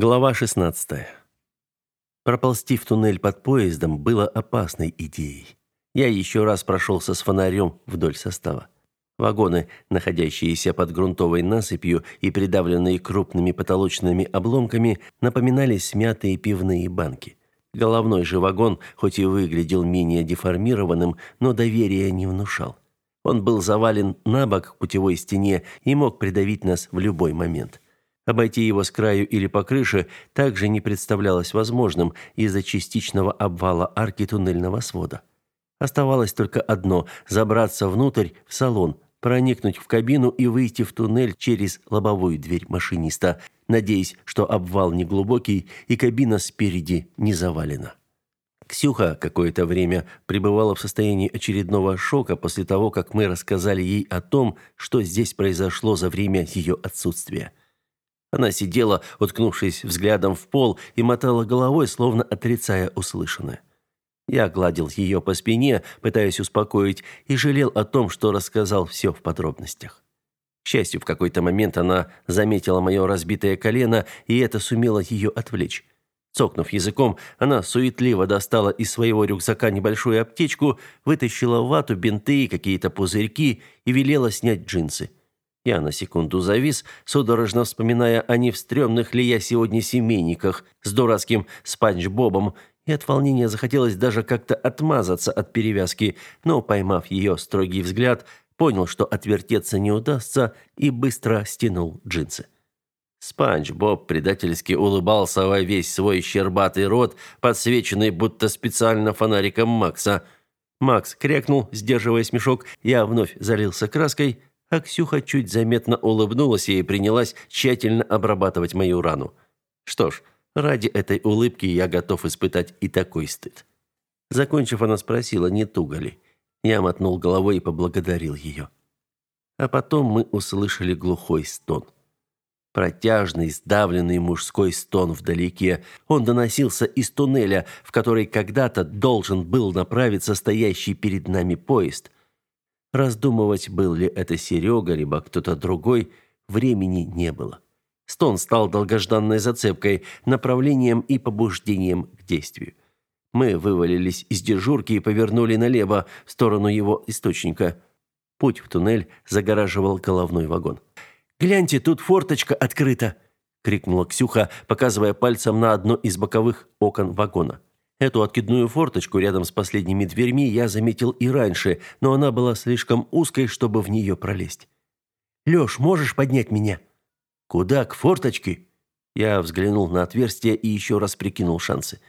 Глава 16. Проползти в туннель под поездом было опасной идеей. Я еще раз прошелся с фонарем вдоль состава. Вагоны, находящиеся под грунтовой насыпью и придавленные крупными потолочными обломками, напоминали смятые пивные банки. Головной же вагон, хоть и выглядел менее деформированным, но доверия не внушал. Он был завален на бок путевой стене и мог придавить нас в любой момент. Обойти его с краю или по крыше также не представлялось возможным из-за частичного обвала арки туннельного свода. Оставалось только одно забраться внутрь в салон, проникнуть в кабину и выйти в туннель через лобовую дверь машиниста, надеясь, что обвал не глубокий и кабина спереди не завалена. Ксюха какое-то время пребывала в состоянии очередного шока после того, как мы рассказали ей о том, что здесь произошло за время ее отсутствия. Она сидела, уткнувшись взглядом в пол, и мотала головой, словно отрицая услышанное. Я гладил ее по спине, пытаясь успокоить, и жалел о том, что рассказал все в подробностях. К счастью, в какой-то момент она заметила мое разбитое колено, и это сумело ее отвлечь. Цокнув языком, она суетливо достала из своего рюкзака небольшую аптечку, вытащила вату, бинты, какие-то пузырьки и велела снять джинсы. Я на секунду завис, судорожно вспоминая о невстрёмных ли я сегодня семейниках с дурацким спанч-бобом, и от волнения захотелось даже как-то отмазаться от перевязки, но, поймав ее строгий взгляд, понял, что отвертеться не удастся, и быстро стянул джинсы. Спанч Боб предательски улыбался во весь свой щербатый рот, подсвеченный будто специально фонариком Макса. Макс крякнул, сдерживая смешок, я вновь залился краской, а Ксюха чуть заметно улыбнулась и принялась тщательно обрабатывать мою рану. Что ж, ради этой улыбки я готов испытать и такой стыд. Закончив, она спросила, не туго ли. Я мотнул головой и поблагодарил ее. А потом мы услышали глухой стон. Протяжный, сдавленный мужской стон вдалеке. Он доносился из туннеля, в который когда-то должен был направиться стоящий перед нами поезд – Раздумывать, был ли это Серега, либо кто-то другой, времени не было. Стон стал долгожданной зацепкой, направлением и побуждением к действию. Мы вывалились из дежурки и повернули налево, в сторону его источника. Путь в туннель загораживал головной вагон. «Гляньте, тут форточка открыта!» — крикнула Ксюха, показывая пальцем на одно из боковых окон вагона. Эту откидную форточку рядом с последними дверьми я заметил и раньше, но она была слишком узкой, чтобы в нее пролезть. «Лёш, можешь поднять меня?» «Куда? К форточке?» Я взглянул на отверстие и еще раз прикинул шансы.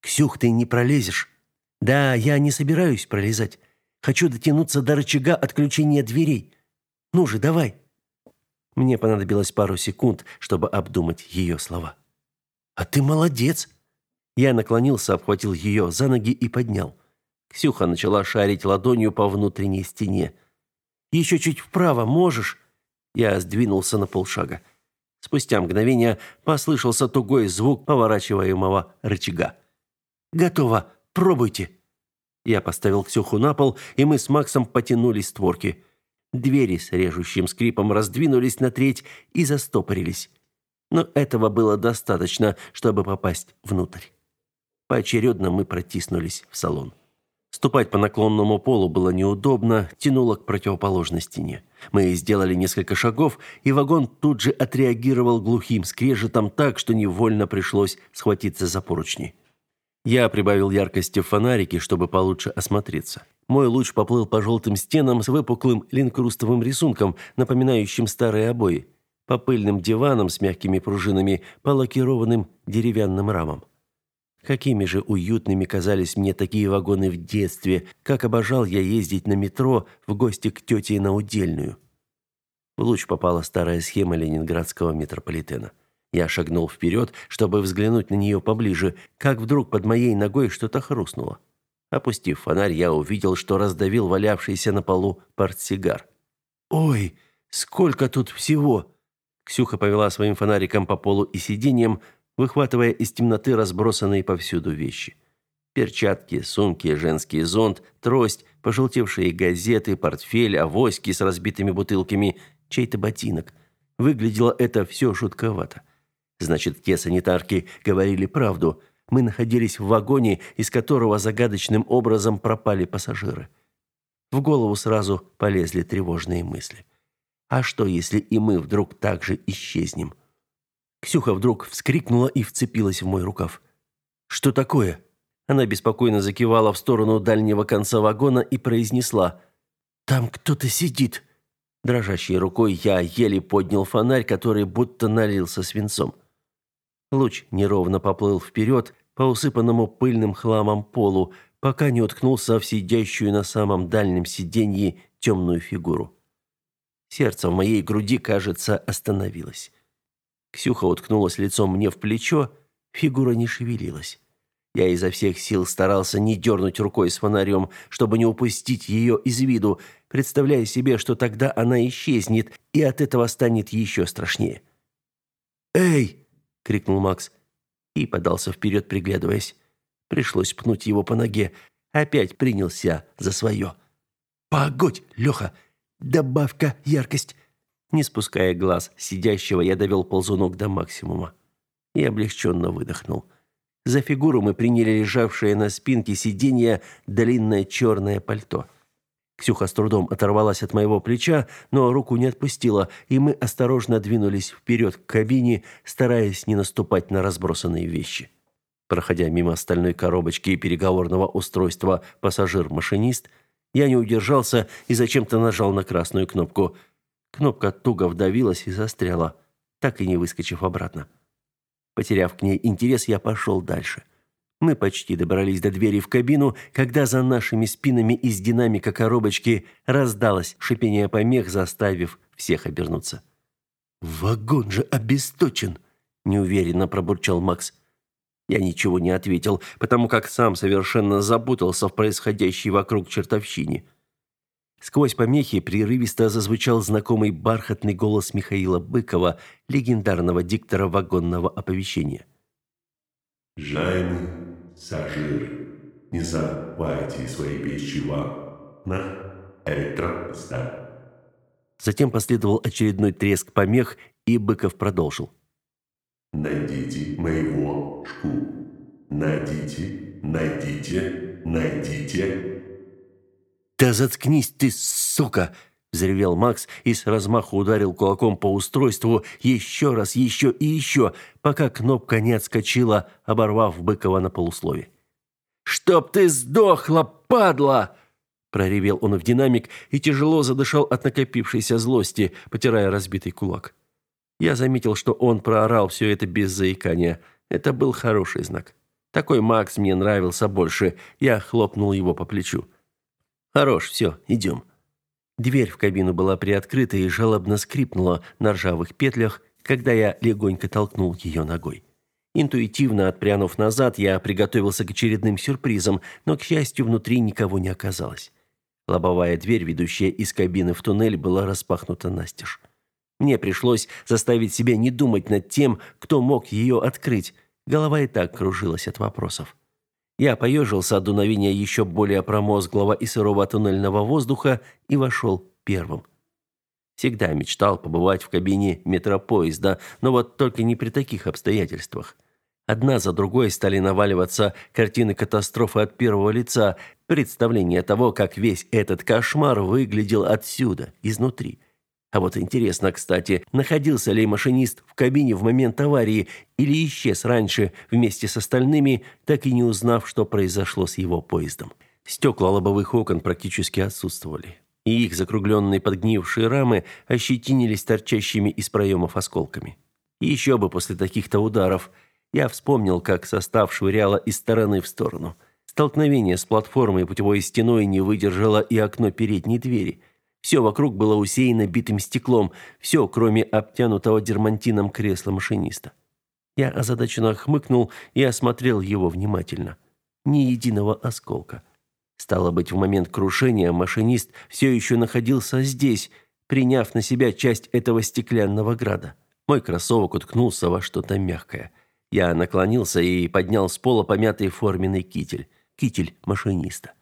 «Ксюх, ты не пролезешь?» «Да, я не собираюсь пролезать. Хочу дотянуться до рычага отключения дверей. Ну же, давай!» Мне понадобилось пару секунд, чтобы обдумать ее слова. «А ты молодец!» Я наклонился, обхватил ее за ноги и поднял. Ксюха начала шарить ладонью по внутренней стене. «Еще чуть вправо можешь?» Я сдвинулся на полшага. Спустя мгновение послышался тугой звук поворачиваемого рычага. «Готово! Пробуйте!» Я поставил Ксюху на пол, и мы с Максом потянули створки. Двери с режущим скрипом раздвинулись на треть и застопорились. Но этого было достаточно, чтобы попасть внутрь. Поочередно мы протиснулись в салон. Ступать по наклонному полу было неудобно, тянуло к противоположной стене. Мы сделали несколько шагов, и вагон тут же отреагировал глухим скрежетом так, что невольно пришлось схватиться за поручни. Я прибавил яркости в фонарике, чтобы получше осмотреться. Мой луч поплыл по желтым стенам с выпуклым линкрустовым рисунком, напоминающим старые обои, по пыльным диванам с мягкими пружинами, по лакированным деревянным рамам. Какими же уютными казались мне такие вагоны в детстве, как обожал я ездить на метро в гости к тете на Удельную. В луч попала старая схема ленинградского метрополитена. Я шагнул вперед, чтобы взглянуть на нее поближе, как вдруг под моей ногой что-то хрустнуло. Опустив фонарь, я увидел, что раздавил валявшийся на полу портсигар. «Ой, сколько тут всего!» Ксюха повела своим фонариком по полу и сиденьям, выхватывая из темноты разбросанные повсюду вещи. Перчатки, сумки, женский зонт, трость, пожелтевшие газеты, портфель, авоськи с разбитыми бутылками, чей-то ботинок. Выглядело это все жутковато. Значит, те санитарки говорили правду. Мы находились в вагоне, из которого загадочным образом пропали пассажиры. В голову сразу полезли тревожные мысли. А что, если и мы вдруг так же исчезнем? Ксюха вдруг вскрикнула и вцепилась в мой рукав. «Что такое?» Она беспокойно закивала в сторону дальнего конца вагона и произнесла. «Там кто-то сидит». Дрожащей рукой я еле поднял фонарь, который будто налился свинцом. Луч неровно поплыл вперед по усыпанному пыльным хламом полу, пока не уткнулся в сидящую на самом дальнем сиденье темную фигуру. Сердце в моей груди, кажется, остановилось. Ксюха уткнулась лицом мне в плечо, фигура не шевелилась. Я изо всех сил старался не дернуть рукой с фонарем, чтобы не упустить ее из виду, представляя себе, что тогда она исчезнет, и от этого станет еще страшнее. «Эй!» — крикнул Макс и подался вперед, приглядываясь. Пришлось пнуть его по ноге. Опять принялся за свое. «Погодь, Леха! Добавь-ка яркость!» Не спуская глаз сидящего, я довел ползунок до максимума и облегченно выдохнул. За фигуру мы приняли лежавшее на спинке сиденья длинное черное пальто. Ксюха с трудом оторвалась от моего плеча, но руку не отпустила, и мы осторожно двинулись вперед к кабине, стараясь не наступать на разбросанные вещи. Проходя мимо стальной коробочки и переговорного устройства пассажир-машинист, я не удержался и зачем-то нажал на красную кнопку. Кнопка туго вдавилась и застряла, так и не выскочив обратно. Потеряв к ней интерес, я пошел дальше. Мы почти добрались до двери в кабину, когда за нашими спинами из динамика коробочки раздалось шипение помех, заставив всех обернуться. «Вагон же обесточен!» – неуверенно пробурчал Макс. Я ничего не ответил, потому как сам совершенно запутался в происходящей вокруг чертовщине. Сквозь помехи прерывисто зазвучал знакомый бархатный голос Михаила Быкова, легендарного диктора вагонного оповещения. «Уважаемые пассажиры, не забывайте свои вещи в на электропоезда». Затем последовал очередной треск помех, и Быков продолжил. «Найдите моего шку. Найдите, найдите, найдите «Да заткнись ты, сука!» – взревел Макс и с размаху ударил кулаком по устройству еще раз, еще и еще, пока кнопка не отскочила, оборвав Быкова на полуслове. «Чтоб ты сдохла, падла!» проревел он в динамик и тяжело задышал от накопившейся злости, потирая разбитый кулак. Я заметил, что он проорал все это без заикания. Это был хороший знак. Такой Макс мне нравился больше. Я хлопнул его по плечу. Хорош, все, идем». Дверь в кабину была приоткрыта и жалобно скрипнула на ржавых петлях, когда я легонько толкнул ее ногой. Интуитивно отпрянув назад, я приготовился к очередным сюрпризам, но, к счастью, внутри никого не оказалось. Лобовая дверь, ведущая из кабины в туннель, была распахнута настежь. Мне пришлось заставить себя не думать над тем, кто мог ее открыть. Голова и так кружилась от вопросов. Я поежился от дуновения еще более промозглого и сырого туннельного воздуха и вошел первым. Всегда мечтал побывать в кабине метропоезда, но вот только не при таких обстоятельствах. Одна за другой стали наваливаться картины катастрофы от первого лица, представление того, как весь этот кошмар выглядел отсюда, изнутри. А вот интересно, кстати, находился ли машинист в кабине в момент аварии или исчез раньше вместе с остальными, так и не узнав, что произошло с его поездом. Стекла лобовых окон практически отсутствовали, и их закругленные подгнившие рамы ощетинились торчащими из проемов осколками. И еще бы после таких-то ударов я вспомнил, как состав швыряло из стороны в сторону. Столкновение с платформой путевой стеной не выдержало и окно передней двери – все вокруг было усеяно битым стеклом, все, кроме обтянутого дермантином кресла машиниста. Я озадаченно хмыкнул и осмотрел его внимательно. Ни единого осколка. Стало быть, в момент крушения машинист все еще находился здесь, приняв на себя часть этого стеклянного града. Мой кроссовок уткнулся во что-то мягкое. Я наклонился и поднял с пола помятый форменный китель. Китель машиниста.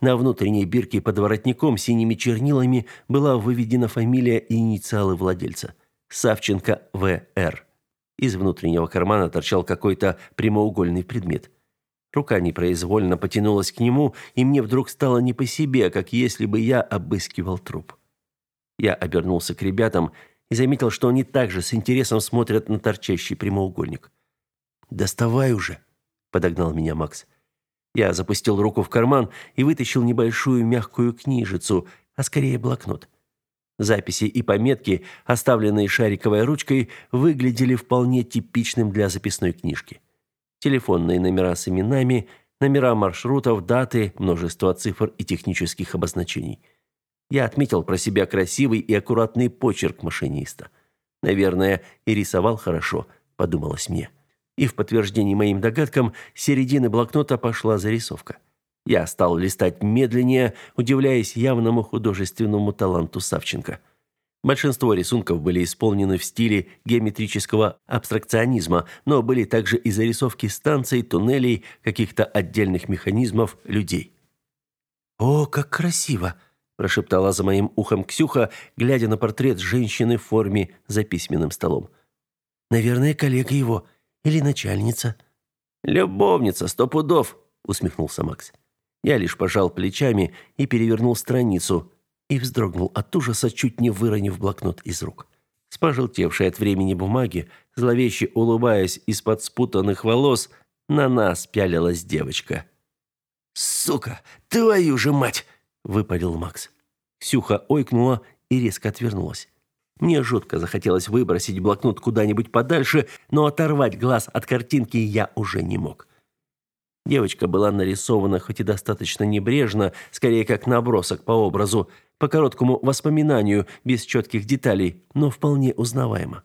На внутренней бирке под воротником синими чернилами была выведена фамилия и инициалы владельца. Савченко В.Р. Из внутреннего кармана торчал какой-то прямоугольный предмет. Рука непроизвольно потянулась к нему, и мне вдруг стало не по себе, как если бы я обыскивал труп. Я обернулся к ребятам и заметил, что они также с интересом смотрят на торчащий прямоугольник. «Доставай уже!» – подогнал меня Макс. Я запустил руку в карман и вытащил небольшую мягкую книжицу, а скорее блокнот. Записи и пометки, оставленные шариковой ручкой, выглядели вполне типичным для записной книжки. Телефонные номера с именами, номера маршрутов, даты, множество цифр и технических обозначений. Я отметил про себя красивый и аккуратный почерк машиниста. Наверное, и рисовал хорошо, подумалось мне. И в подтверждении моим догадкам, с середины блокнота пошла зарисовка. Я стал листать медленнее, удивляясь явному художественному таланту Савченко. Большинство рисунков были исполнены в стиле геометрического абстракционизма, но были также и зарисовки станций, туннелей, каких-то отдельных механизмов, людей. «О, как красиво!» – прошептала за моим ухом Ксюха, глядя на портрет женщины в форме за письменным столом. «Наверное, коллега его или начальница». «Любовница, сто пудов!» – усмехнулся Макс. Я лишь пожал плечами и перевернул страницу и вздрогнул от ужаса, чуть не выронив блокнот из рук. С пожелтевшей от времени бумаги, зловеще улыбаясь из-под спутанных волос, на нас пялилась девочка. «Сука, твою же мать!» – выпалил Макс. Ксюха ойкнула и резко отвернулась. Мне жутко захотелось выбросить блокнот куда-нибудь подальше, но оторвать глаз от картинки я уже не мог. Девочка была нарисована хоть и достаточно небрежно, скорее как набросок по образу, по короткому воспоминанию, без четких деталей, но вполне узнаваемо.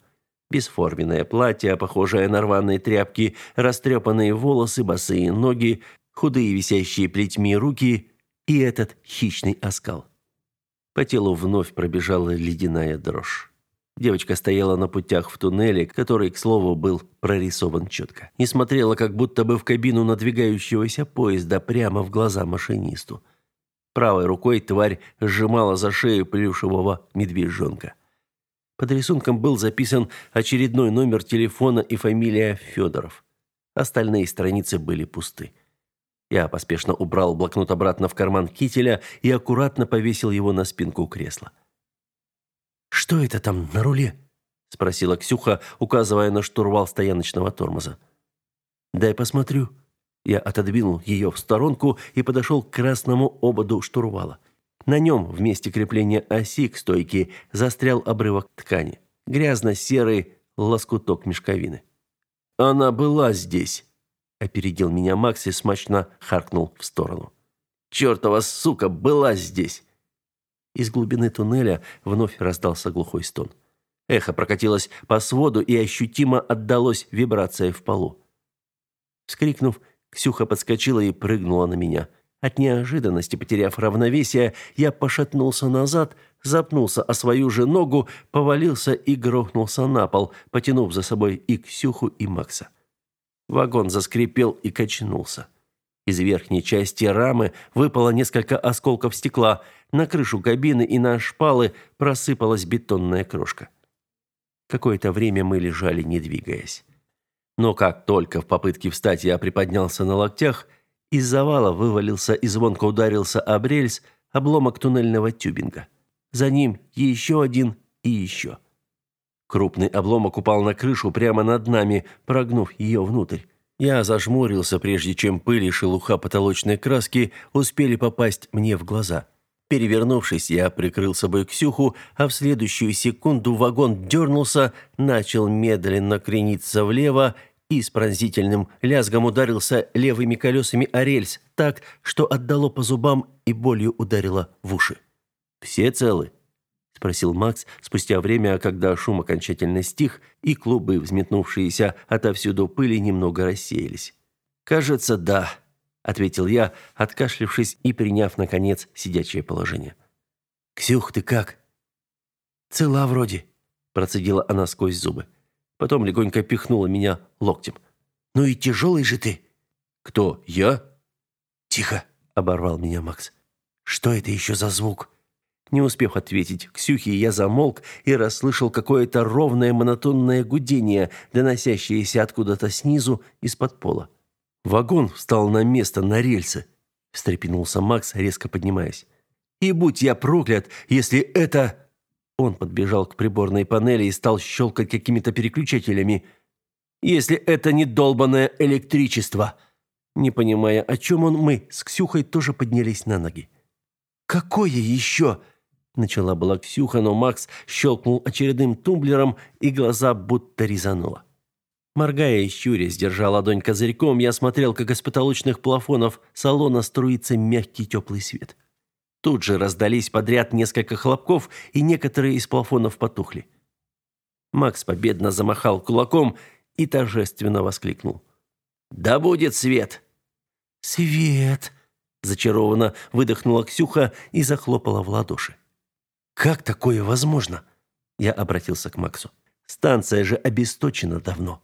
Бесформенное платье, похожее на рваные тряпки, растрепанные волосы, босые ноги, худые висящие плетьми руки и этот хищный оскал. По телу вновь пробежала ледяная дрожь. Девочка стояла на путях в туннеле, который, к слову, был прорисован четко, и смотрела как будто бы в кабину надвигающегося поезда прямо в глаза машинисту. Правой рукой тварь сжимала за шею плюшевого медвежонка. Под рисунком был записан очередной номер телефона и фамилия Федоров. Остальные страницы были пусты. Я поспешно убрал блокнот обратно в карман кителя и аккуратно повесил его на спинку кресла. Что это там на руле? спросила Ксюха, указывая на штурвал стояночного тормоза. Дай посмотрю. Я отодвинул ее в сторонку и подошел к красному ободу штурвала. На нем, в месте крепления оси к стойке, застрял обрывок ткани. Грязно-серый лоскуток мешковины. «Она была здесь», — опередил меня Макс и смачно харкнул в сторону. «Чертова сука была здесь!» Из глубины туннеля вновь раздался глухой стон. Эхо прокатилось по своду и ощутимо отдалось вибрация в полу. Вскрикнув, Ксюха подскочила и прыгнула на меня. От неожиданности, потеряв равновесие, я пошатнулся назад, запнулся о свою же ногу, повалился и грохнулся на пол, потянув за собой и Ксюху, и Макса. Вагон заскрипел и качнулся. Из верхней части рамы выпало несколько осколков стекла, на крышу кабины и на шпалы просыпалась бетонная крошка. Какое-то время мы лежали, не двигаясь. Но как только в попытке встать я приподнялся на локтях, из завала вывалился и звонко ударился об рельс обломок туннельного тюбинга. За ним еще один и еще. Крупный обломок упал на крышу прямо над нами, прогнув ее внутрь. Я зажмурился, прежде чем пыль и шелуха потолочной краски успели попасть мне в глаза. Перевернувшись, я прикрыл собой Ксюху, а в следующую секунду вагон дернулся, начал медленно крениться влево и с пронзительным лязгом ударился левыми колесами о рельс так, что отдало по зубам и болью ударило в уши. «Все целы?» – спросил Макс спустя время, когда шум окончательно стих и клубы, взметнувшиеся отовсюду пыли, немного рассеялись. «Кажется, да», ответил я, откашлившись и приняв наконец сидячее положение. Ксюх, ты как? Цела вроде, процедила она сквозь зубы. Потом легонько пихнула меня локтем. Ну и тяжелый же ты. Кто? Я? Тихо, оборвал меня Макс. Что это еще за звук? Не успев ответить Ксюхе, я замолк и расслышал какое-то ровное монотонное гудение, доносящееся откуда-то снизу из-под пола. Вагон встал на место на рельсы, встрепенулся Макс, резко поднимаясь. И будь я проклят, если это Он подбежал к приборной панели и стал щелкать какими-то переключателями. Если это не долбанное электричество. Не понимая, о чем он, мы с Ксюхой тоже поднялись на ноги. Какое еще? Начала была Ксюха, но Макс щелкнул очередным тумблером, и глаза будто резануло. Моргая и щурясь, держа ладонь козырьком, я смотрел, как из потолочных плафонов салона струится мягкий теплый свет. Тут же раздались подряд несколько хлопков, и некоторые из плафонов потухли. Макс победно замахал кулаком и торжественно воскликнул. «Да будет свет!» «Свет!» – зачарованно выдохнула Ксюха и захлопала в ладоши. Как такое возможно? Я обратился к Максу. Станция же обесточена давно.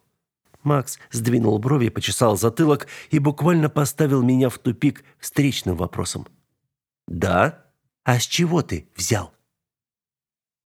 Макс сдвинул брови, почесал затылок и буквально поставил меня в тупик встречным вопросом. Да? А с чего ты взял?